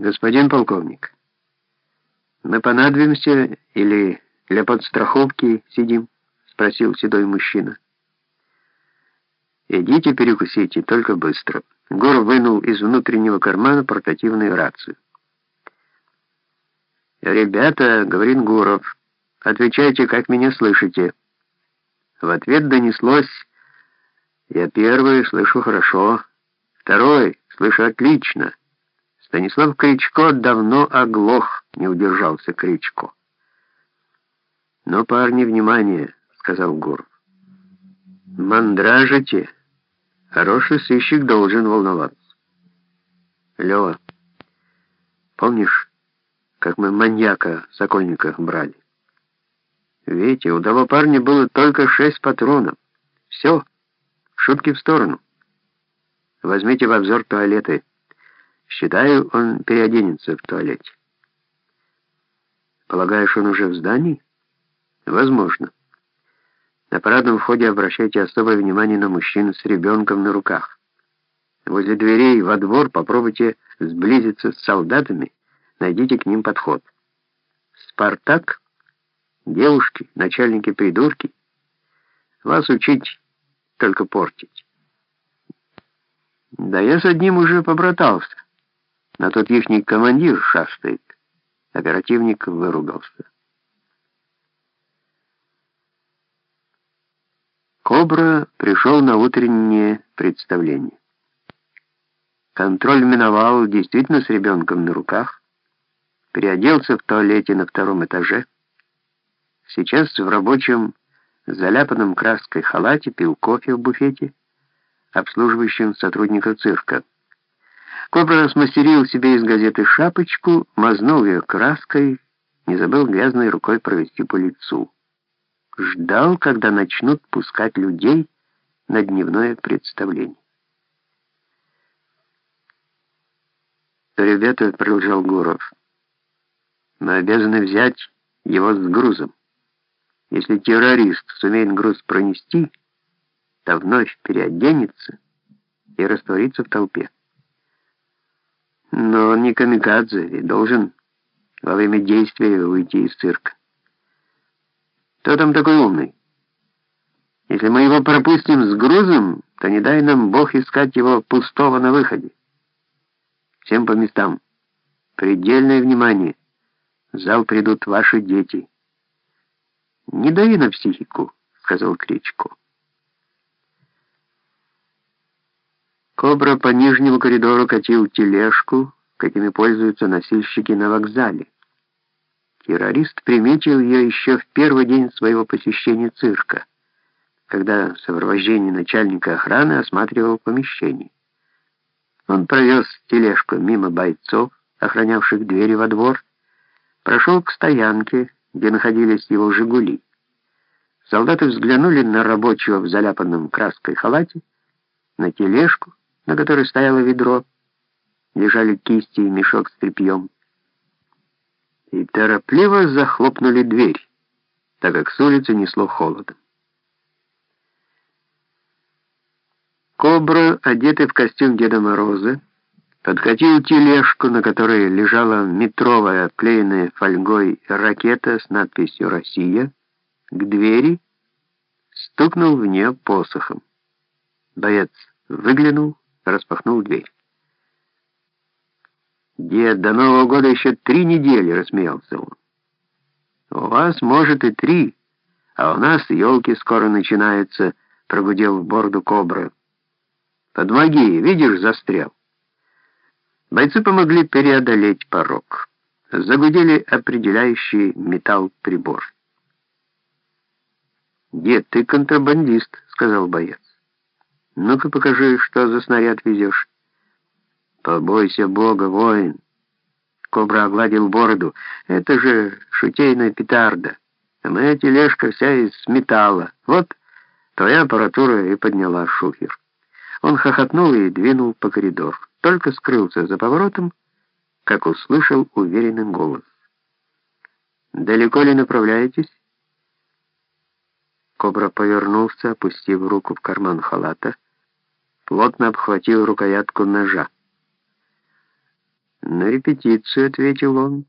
Господин полковник, мы понадобимся или для подстраховки сидим? Спросил седой мужчина. Идите перекусите, только быстро. Гор вынул из внутреннего кармана портативную рацию. «Ребята», — говорит Гуров, — «отвечайте, как меня слышите». В ответ донеслось «Я первый, слышу хорошо. Второй, слышу отлично». Станислав Кричко давно оглох, не удержался Кричко. «Ну, парни, внимание», — сказал Гуров. «Мандражите. Хороший сыщик должен волноваться». «Лёва, помнишь, как мы маньяка в Сокольниках брали?» Видите, у того парня было только шесть патронов. Все, шутки в сторону. Возьмите в обзор туалеты. Считаю, он переоденется в туалете. Полагаешь, он уже в здании? Возможно. На парадном входе обращайте особое внимание на мужчин с ребенком на руках. Возле дверей во двор попробуйте сблизиться с солдатами, найдите к ним подход. «Спартак» Девушки, начальники придурки. Вас учить, только портить. Да я с одним уже побратался. На тот ихний командир шастает. Оперативник выругался. Кобра пришел на утреннее представление. Контроль миновал действительно с ребенком на руках, переоделся в туалете на втором этаже, Сейчас в рабочем, заляпанном краской халате пил кофе в буфете, обслуживающем сотрудников цирка. Кобра смастерил себе из газеты шапочку, мазнул ее краской, не забыл грязной рукой провести по лицу. Ждал, когда начнут пускать людей на дневное представление. «Ребята», — продолжал Гуров, — «мы обязаны взять его с грузом. Если террорист сумеет груз пронести, то вновь переоденется и растворится в толпе. Но он не камикадзе и должен во время действия уйти из цирка. Кто там такой умный? Если мы его пропустим с грузом, то не дай нам Бог искать его пустого на выходе. Всем по местам. Предельное внимание. В зал придут ваши дети. «Не дави на психику», — сказал Кричко. Кобра по нижнему коридору катил тележку, какими пользуются носильщики на вокзале. Террорист приметил ее еще в первый день своего посещения цирка, когда в сопровождении начальника охраны осматривал помещение. Он провез тележку мимо бойцов, охранявших двери во двор, прошел к стоянке, где находились его «Жигули». Солдаты взглянули на рабочего в заляпанном краской халате, на тележку, на которой стояло ведро, лежали кисти и мешок с тряпьем, и торопливо захлопнули дверь, так как с улицы несло холодом. Кобра, одетый в костюм Деда Мороза, подкатил тележку, на которой лежала метровая, обклеенная фольгой ракета с надписью «Россия», к двери, стукнул в нее посохом. Боец выглянул, распахнул дверь. «Дед, до Нового года еще три недели», — рассмеялся он. «У вас, может, и три, а у нас елки скоро начинаются», — прогудел в борду кобра. «Подмоги, видишь, застрял». Бойцы помогли преодолеть порог. Загудели определяющий металл прибор. «Дед, ты контрабандист», — сказал боец. «Ну-ка покажи, что за снаряд везешь». «Побойся Бога, воин!» Кобра огладил бороду. «Это же шутейная петарда. А моя тележка вся из металла. Вот твоя аппаратура и подняла шухер». Он хохотнул и двинул по коридору только скрылся за поворотом, как услышал уверенный голос. «Далеко ли направляетесь?» Кобра повернулся, опустив руку в карман халата, плотно обхватил рукоятку ножа. «На репетицию», — ответил он.